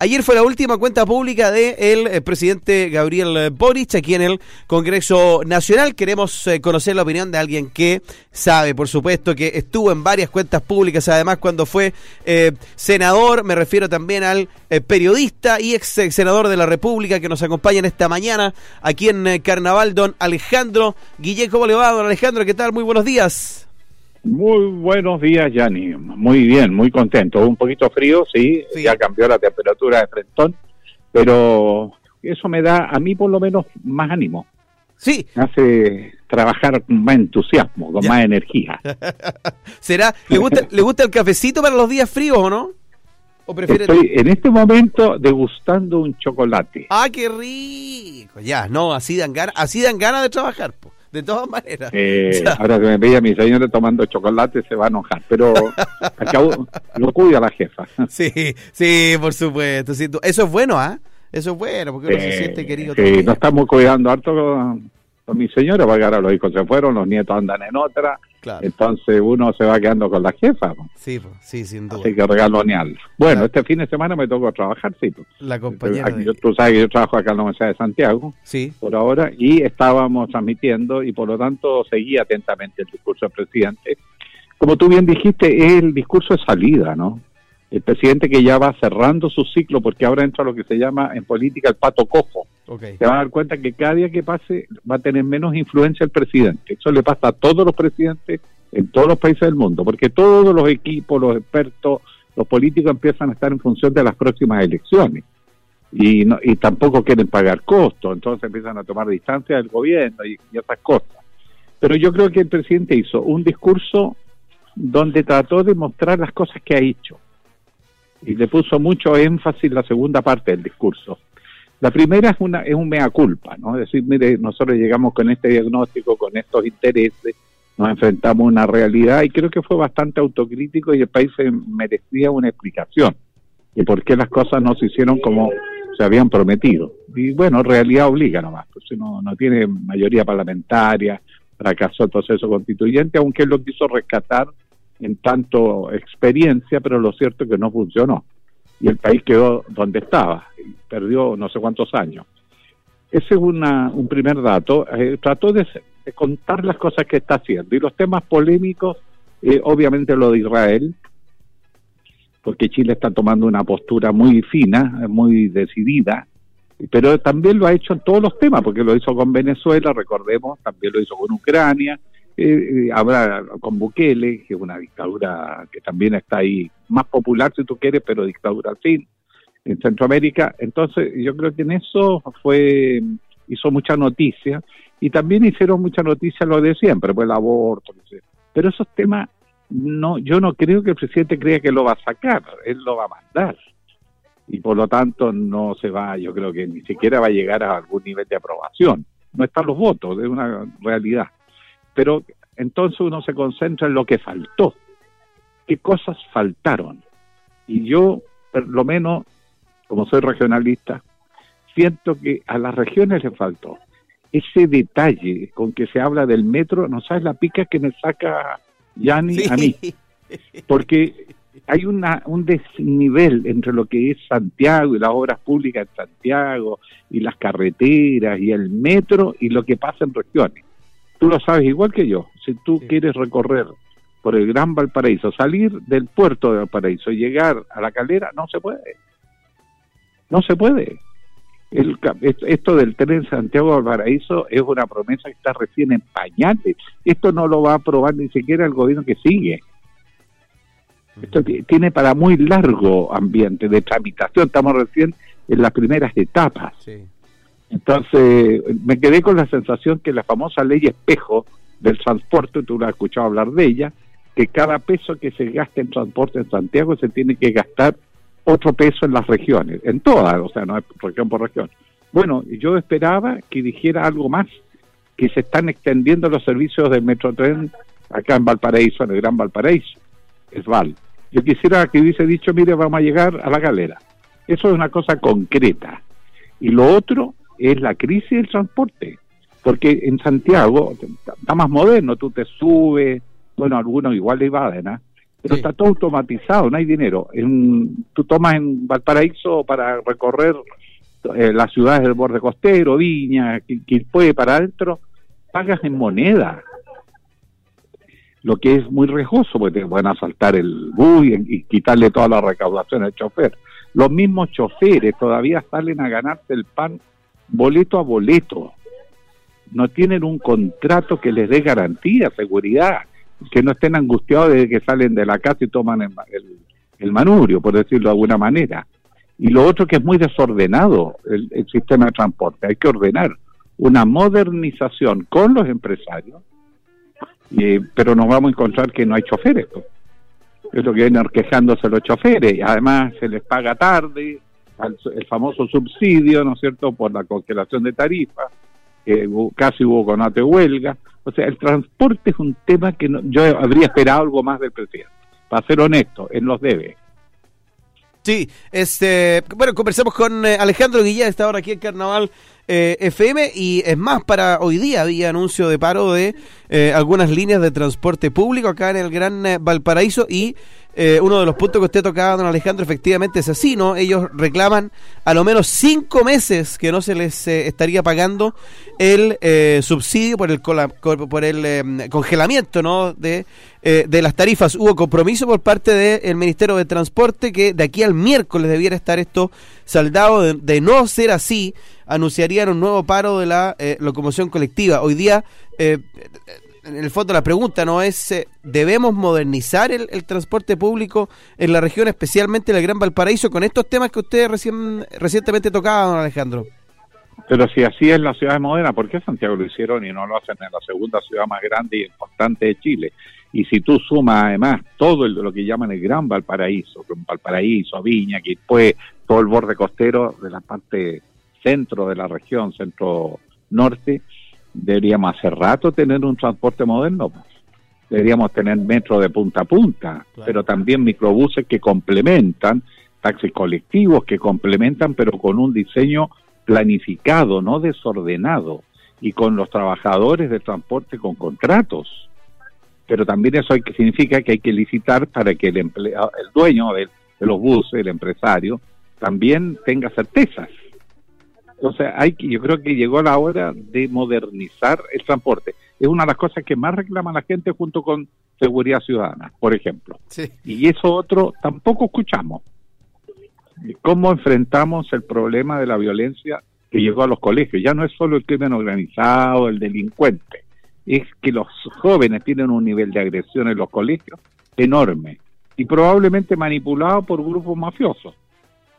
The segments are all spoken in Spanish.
Ayer fue la última cuenta pública del de eh, presidente Gabriel Boric aquí en el Congreso Nacional. Queremos eh, conocer la opinión de alguien que sabe, por supuesto, que estuvo en varias cuentas públicas, además cuando fue eh, senador, me refiero también al periodista y ex senador de la República que nos acompaña en esta mañana aquí en Carnaval, don Alejandro Guillén. ¿Cómo le va, don Alejandro? ¿Qué tal? Muy buenos días. Muy buenos días, Yanni. Muy bien, muy contento. Un poquito frío, sí, ya cambió la temperatura de Frentón, pero eso me da, a mí por lo menos, más ánimo. Sí. Me hace trabajar con más entusiasmo, con más energía. ¿Será? ¿Le gusta, ¿Le gusta el cafecito para los días fríos o no? ¿O prefiere... Estoy en este momento degustando un chocolate. ¡Ah, qué rico! Ya, no, así dan ganas, así dan ganas de trabajar, pues de todas maneras. Eh, ahora que me veía mi señora tomando chocolate se va a enojar, pero acabo, lo cuida la jefa. Sí, sí, por supuesto. Eso es bueno, ¿ah? Eso es bueno, porque uno se siente querido. Sí, nos estamos cuidando harto con, con mi señora, porque ahora los hijos se fueron, los nietos andan en otra entonces uno se va quedando con la jefa. Sí, sí, sin duda. Así que regalonearlo. Bueno, este fin de semana me tocó trabajar, sí. La compañera. tú sabes que yo trabajo acá en la Universidad de Santiago. Sí. Por ahora. Y estábamos transmitiendo y por lo tanto seguí atentamente el discurso del presidente. Como tú bien dijiste, es el discurso de salida, ¿no? el presidente que ya va cerrando su ciclo, porque ahora entra lo que se llama en política el pato cojo. Se van a dar cuenta que cada día que pase va a tener menos influencia el presidente. Eso le pasa a todos los presidentes en todos los países del mundo, porque todos los equipos, los expertos, los políticos empiezan a estar en función de las próximas elecciones. Y, no, y tampoco quieren pagar costos, entonces empiezan a tomar distancia del gobierno y, y esas cosas. Pero yo creo que el presidente hizo un discurso donde trató de mostrar las cosas que ha hecho y le puso mucho énfasis la segunda parte del discurso. La primera es, una, es un mea culpa, ¿no? Decir, mire, nosotros llegamos con este diagnóstico, con estos intereses, nos enfrentamos a una realidad y creo que fue bastante autocrítico y el país merecía una explicación de por qué las cosas no se hicieron como se habían prometido. Y bueno, realidad obliga nomás, pues no, no tiene mayoría parlamentaria, fracasó el proceso constituyente, aunque él lo quiso rescatar en tanto experiencia, pero lo cierto es que no funcionó. Y el país quedó donde estaba, perdió no sé cuántos años. Ese es una, un primer dato. Eh, trató de, contar las cosas que está haciendo. Y los temas polémicos, eh, obviamente lo de Israel, porque Chile está tomando una postura muy fina, muy decidida, pero también lo ha hecho en todos los temas, porque lo hizo con Venezuela, recordemos, también lo hizo con Ucrania, eh, eh, habrá con Bukele, que es una dictadura que también está ahí, más popular si tú quieres, pero dictadura fin, en Centroamérica. Entonces, yo creo que en eso fue hizo mucha noticia y también hicieron mucha noticia lo de siempre, pues el aborto, pero esos temas no yo no creo que el presidente crea que lo va a sacar, él lo va a mandar. Y por lo tanto no se va, yo creo que ni siquiera va a llegar a algún nivel de aprobación. No están los votos, es una realidad pero entonces uno se concentra en lo que faltó, qué cosas faltaron. Y yo, por lo menos, como soy regionalista, siento que a las regiones le faltó ese detalle con que se habla del metro, no sabes la pica que me saca Yanni a mí. Porque hay una, un desnivel entre lo que es Santiago y las obras públicas en Santiago y las carreteras y el metro y lo que pasa en regiones tú lo sabes igual que yo, si tú quieres recorrer por el Gran Valparaíso, salir del puerto de Valparaíso y llegar a la calera, no se puede. No se puede. El, esto del tren Santiago Valparaíso es una promesa que está recién en pañales. Esto no lo va a aprobar ni siquiera el gobierno que sigue. Esto tiene para muy largo ambiente de tramitación. Estamos recién en las primeras etapas. Sí. Entonces, me quedé con la sensación que la famosa ley espejo del transporte, tú la has escuchado hablar de ella, que cada peso que se gaste en transporte en Santiago se tiene que gastar otro peso en las regiones, en todas, o sea, no es región por región. Bueno, yo esperaba que dijera algo más, que se están extendiendo los servicios del Metrotren acá en Valparaíso, en el Gran Valparaíso, es Val. Yo quisiera que hubiese dicho, mire, vamos a llegar a la galera. Eso es una cosa concreta. Y lo otro es la crisis del transporte. Porque en Santiago está más moderno, tú te subes, bueno, algunos igual evaden, ¿ah? Pero está todo automatizado, no hay dinero. En, tú tomas en Valparaíso para recorrer eh, las ciudades del borde costero, Viña, puede para adentro, pagas en moneda. Lo que es muy riesgoso, porque te van a asaltar el bus y, quitarle toda la recaudación al chofer. Los mismos choferes todavía salen a ganarse el pan boleto a boleto. No tienen un contrato que les dé garantía, seguridad, que no estén angustiados desde que salen de la casa y toman el, el, manurio, por decirlo de alguna manera. Y lo otro que es muy desordenado el, sistema de transporte. Hay que ordenar una modernización con los empresarios, pero nos vamos a encontrar que no hay choferes. Pues. Es lo que vienen quejándose los choferes. Además se les paga tarde, el famoso subsidio, ¿no es cierto?, por la congelación de tarifas, que casi hubo conato huelga. O sea, el transporte es un tema que yo habría esperado algo más del presidente. Para ser honesto, él nos debe. Sí, este, bueno, conversamos con eh, Alejandro Guillén, está ahora aquí en Carnaval eh, FM y es más, para hoy día había anuncio de paro de eh, algunas líneas de transporte público acá en el Gran Valparaíso y eh, uno de los puntos que usted tocaba, don Alejandro, efectivamente es así, ¿no? Ellos reclaman a lo menos cinco meses que no se les eh, estaría pagando el eh, subsidio por el, por el congelamiento, ¿no? De, de las tarifas. Hubo compromiso por parte del Ministerio de Transporte que de aquí al miércoles debiera estar esto saldado. De, de no ser así, anunciarían un nuevo paro de la locomoción colectiva. Hoy día en el fondo la pregunta no es, eh, ¿debemos modernizar el, transporte público en la región, especialmente en el Gran Valparaíso, con estos temas que usted recién, recientemente tocaba, don Alejandro? Pero si así es la ciudad moderna, ¿por qué Santiago lo hicieron y no lo hacen en la segunda ciudad más grande y importante de Chile? Y si tú sumas además todo lo que llaman el Gran Valparaíso, Valparaíso, Viña, después todo el borde costero de la parte centro de la región, centro norte, deberíamos hace rato tener un transporte moderno. Deberíamos tener metro de punta a punta, pero también microbuses que complementan, taxis colectivos que complementan, pero con un diseño planificado, no desordenado, y con los trabajadores de transporte con contratos. Pero también eso hay que, significa que hay que licitar para que el, empleado, el dueño de los buses, el empresario, también tenga certezas entonces, hay que, yo creo que llegó la hora de modernizar el transporte. Es una de las cosas que más reclama la gente junto con seguridad ciudadana, por ejemplo. Y eso otro tampoco escuchamos. ¿Cómo enfrentamos el problema de la violencia que llegó a los colegios? Ya no es solo el crimen organizado, el delincuente. Es que los jóvenes tienen un nivel de agresión en los colegios enorme y probablemente manipulado por grupos mafiosos,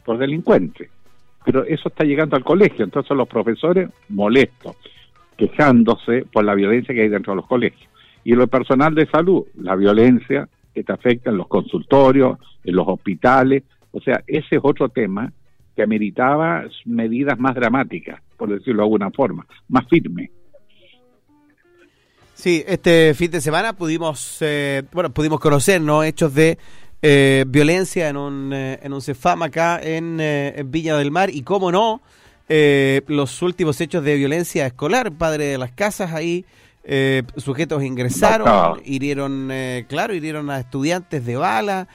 por delincuentes pero eso está llegando al colegio, entonces los profesores molestos, quejándose por la violencia que hay dentro de los colegios. Y lo personal de salud, la violencia que te afecta en los consultorios, en los hospitales, o sea, ese es otro tema que ameritaba medidas más dramáticas, por decirlo de alguna forma, más firmes. Sí, este fin de semana pudimos, eh, bueno, pudimos conocer, ¿no? Hechos de eh, violencia en un, eh, en un CEFAM acá en, eh, en, Villa del Mar. Y cómo no, los últimos hechos de violencia escolar, padre de las casas ahí, sujetos ingresaron, hirieron, claro, hirieron a estudiantes de bala,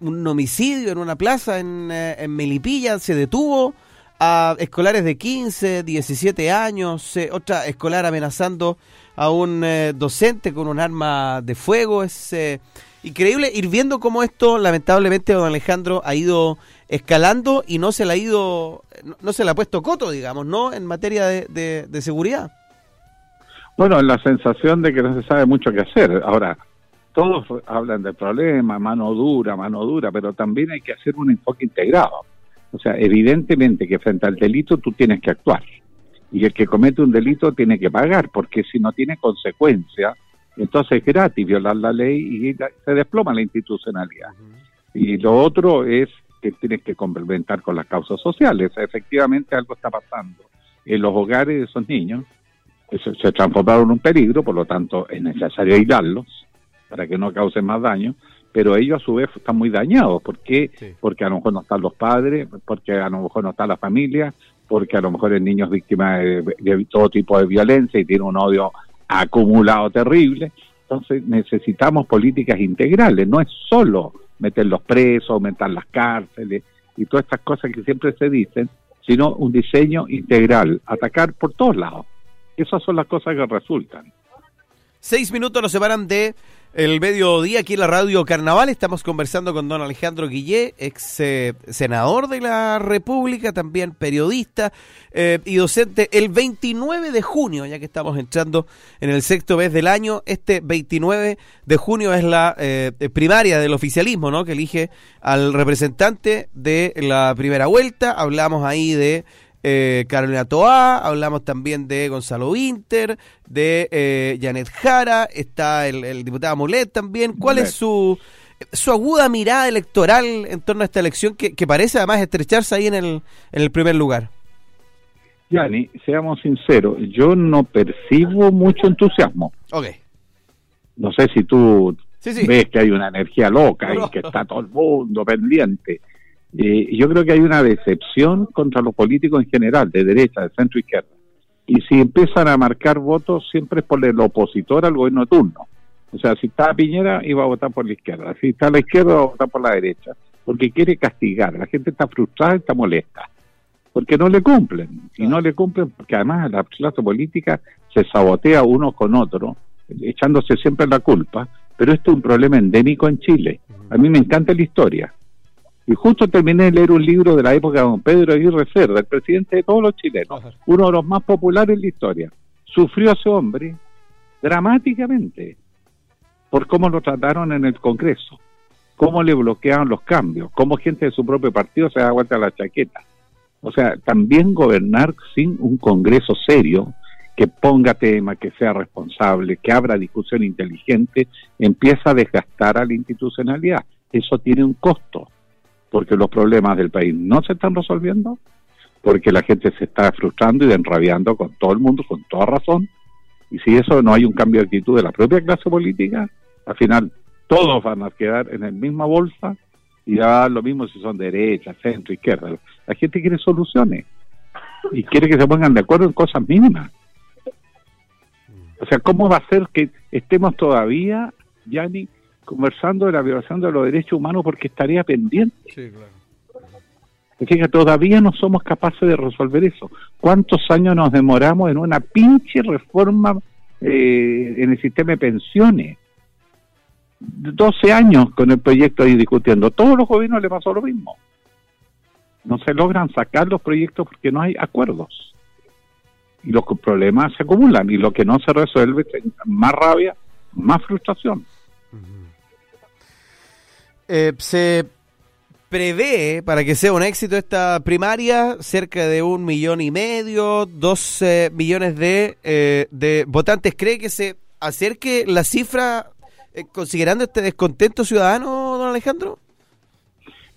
un homicidio en una plaza en, en Melipilla, se detuvo a escolares de 15, 17 años, otra escolar amenazando a un docente con un arma de fuego, es increíble ir viendo cómo esto, lamentablemente, don Alejandro, ha ido escalando y no se le ha ido, no se le ha puesto coto, digamos, ¿no? En materia de, de, seguridad. Bueno, la sensación de que no se sabe mucho qué hacer. Ahora, todos hablan del problema, mano dura, mano dura, pero también hay que hacer un enfoque integrado. O sea, evidentemente que frente al delito tú tienes que actuar. Y el que comete un delito tiene que pagar, porque si no tiene consecuencias, entonces es gratis violar la ley y se desploma la institucionalidad. Y lo otro es que tienes que complementar con las causas sociales. Efectivamente algo está pasando en los hogares de esos niños. Se, se transformaron en un peligro, por lo tanto es necesario aislarlos para que no causen más daño, pero ellos a su vez están muy dañados. ¿Por qué? Porque a lo mejor no están los padres, porque a lo mejor no está la familia, porque a lo mejor el niño es víctima de todo tipo de violencia y tiene un odio acumulado terrible. Entonces necesitamos políticas integrales, no es solo meter los presos, aumentar las cárceles y todas estas cosas que siempre se dicen, sino un diseño integral, atacar por todos lados. Esas son las cosas que resultan. Seis minutos nos separan de el mediodía aquí en la radio Carnaval. Estamos conversando con don Alejandro Guillé, ex eh, senador de la República, también periodista eh, y docente. El 29 de junio, ya que estamos entrando en el sexto mes del año, este 29 de junio es la eh, primaria del oficialismo, ¿no? Que elige al representante de la primera vuelta. Hablamos ahí de eh, Carolina Toá, hablamos también de Gonzalo Winter, de eh, Janet Jara, está el, diputado Molet también. ¿Cuál es su, su aguda mirada electoral en torno a esta elección que, parece además estrecharse ahí en el, en el primer lugar? Yani, seamos sinceros, yo no percibo mucho entusiasmo. Ok. No sé si tú ves que hay una energía loca y que está todo el mundo pendiente. Eh, yo creo que hay una decepción contra los políticos en general, de derecha, de centro izquierda. Y si empiezan a marcar votos, siempre es por el opositor al gobierno de turno. O sea, si está Piñera, iba a votar por la izquierda. Si está a la izquierda, va a votar por la derecha. Porque quiere castigar. La gente está frustrada y está molesta. Porque no le cumplen. Y no le cumplen porque además la clase política se sabotea uno con otro, echándose siempre la culpa. Pero esto es un problema endémico en Chile. A mí me encanta la historia y justo terminé de leer un libro de la época de don Pedro Aguirre Cerda, el presidente de todos los chilenos, uno de los más populares en la historia. Sufrió a ese hombre dramáticamente por cómo lo trataron en el Congreso, cómo le bloqueaban los cambios, cómo gente de su propio partido se da vuelta a la chaqueta. O sea, también gobernar sin un Congreso serio que ponga tema, que sea responsable, que abra discusión inteligente, empieza a desgastar a la institucionalidad. Eso tiene un costo porque los problemas del país no se están resolviendo, porque la gente se está frustrando y enrabiando con todo el mundo, con toda razón, y si eso no hay un cambio de actitud de la propia clase política, al final todos van a quedar en la misma bolsa y ya lo mismo si son derecha, centro, izquierda. La gente quiere soluciones y quiere que se pongan de acuerdo en cosas mínimas. O sea, ¿cómo va a ser que estemos todavía, Yanni, conversando de la violación de los derechos humanos porque estaría pendiente. Sí, claro. todavía no somos capaces de resolver eso. ¿Cuántos años nos demoramos en una pinche reforma eh, en el sistema de pensiones? 12 años con el proyecto ahí discutiendo. Todos los gobiernos le pasó lo mismo. No se logran sacar los proyectos porque no hay acuerdos. Y los problemas se acumulan y lo que no se resuelve, más rabia, más frustración. Eh, se prevé para que sea un éxito esta primaria cerca de un millón y medio, dos millones de, eh, de votantes. ¿Cree que se acerque la cifra eh, considerando este descontento ciudadano, don Alejandro?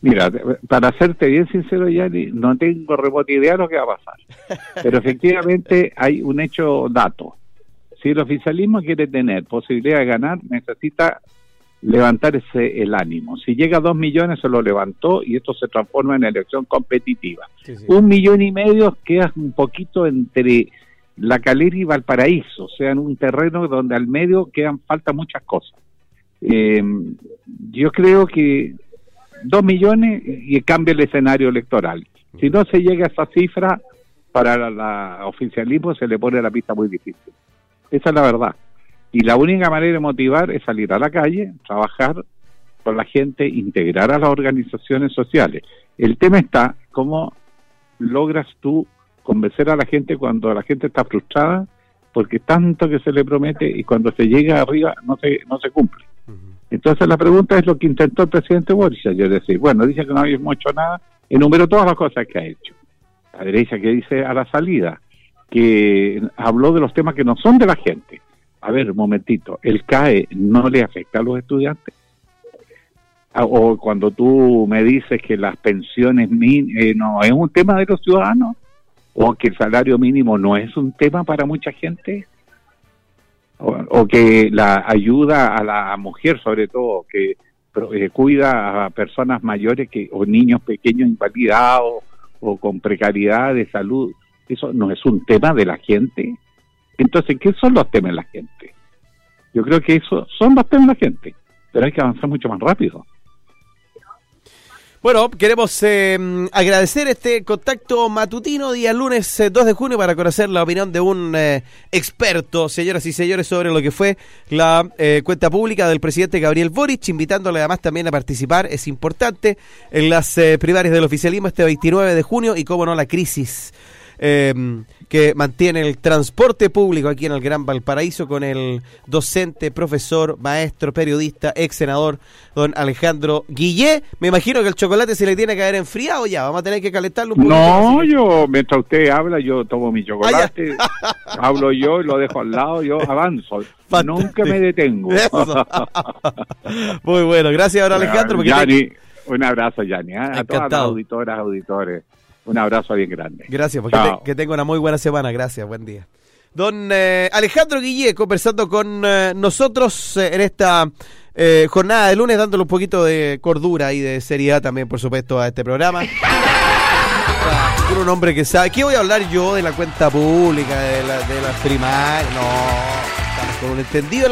Mira, para serte bien sincero, Yanni, no tengo remota idea de lo que va a pasar. Pero efectivamente hay un hecho dato. Si el oficialismo quiere tener posibilidad de ganar, necesita levantar ese, el ánimo. Si llega a dos millones se lo levantó y esto se transforma en elección competitiva. Un millón y medio queda un poquito entre la calera y Valparaíso, o sea, en un terreno donde al medio quedan falta muchas cosas. Eh, yo creo que dos millones y cambia el escenario electoral. Si no se llega a esa cifra, para la, oficialismo se le pone la pista muy difícil. Esa es la verdad. Y la única manera de motivar es salir a la calle, trabajar con la gente, integrar a las organizaciones sociales. El tema está cómo logras tú convencer a la gente cuando la gente está frustrada porque tanto que se le promete y cuando se llega arriba no se no se cumple. Entonces la pregunta es lo que intentó el presidente Boris, yo decir, bueno, dice que no habíamos hecho nada, enumeró todas las cosas que ha hecho. La derecha que dice a la salida, que habló de los temas que no son de la gente, a ver, un momentito, ¿el CAE no le afecta a los estudiantes? Ah, o cuando tú me dices que las pensiones eh, no es un tema de los ciudadanos, o que el salario mínimo no es un tema para mucha gente, o, que la ayuda a la mujer, sobre todo, que eh, cuida a personas mayores que o niños pequeños invalidados o con precariedad de salud, eso no es un tema de la gente. Entonces, ¿qué son los temas de la gente? Yo creo que eso son bastante la gente, pero hay que avanzar mucho más rápido. Bueno, queremos eh, agradecer este contacto matutino día lunes 2 eh, de junio para conocer la opinión de un eh, experto, señoras y señores, sobre lo que fue la cuenta pública del presidente Gabriel Boric, invitándole además también a participar, es importante, en las primarias del oficialismo este 29 de junio y, cómo no, la crisis eh, que mantiene el transporte público aquí en el Gran Valparaíso con el docente, profesor, maestro, periodista, ex senador, don Alejandro Guillé. Me imagino que el chocolate se le tiene que haber enfriado ya, vamos a tener que calentarlo un poco. No, yo, mientras usted habla, yo tomo mi chocolate, hablo yo y lo dejo al lado, yo avanzo. Nunca me detengo. Muy bueno, gracias ahora Alejandro. un abrazo, Yanni, ¿eh? a todas las auditoras, auditores. Un abrazo bien grande. Gracias, porque que tenga una muy buena semana. Gracias, buen día. Don eh, Alejandro Guille conversando con eh, nosotros eh, en esta jornada de lunes, dándole un poquito de cordura y de seriedad también, por supuesto, a este programa. un hombre que sabe. ¿Qué voy a hablar yo de la cuenta pública, de la, de las primarias? No, estamos con un entendido en la